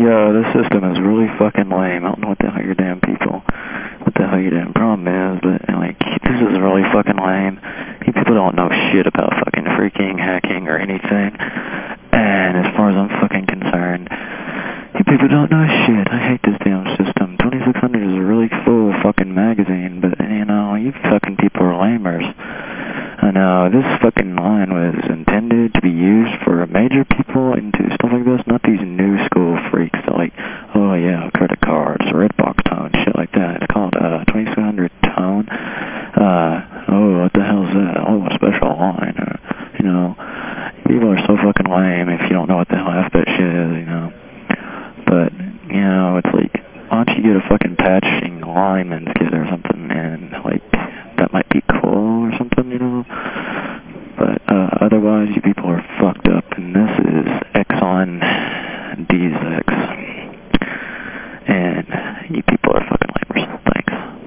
Yo, this system is really fucking lame. I don't know what the hell your damn people, what the hell your damn problem is, but like, this is really fucking lame. You people don't know shit about fucking phreaking hacking or anything. And as far as I'm fucking concerned, you people don't know shit. I hate this damn system. 2600 is a really cool fucking magazine, but you know, you fucking people are lamers. I know, this fucking line was intended to be used for major people into stuff like this, not these new school freaks that like, oh yeah, credit cards, red box tone, shit like that. It's called uh, 2600 tone. Uh, oh, what the hell is that? Oh, a special line. Uh, you know, people are so fucking lame if you don't know what the hell alphabet shit is, you know. But, you know, it's like, why don't you get a fucking patching lineman's kit or something? Otherwise, you people are fucked up, and this.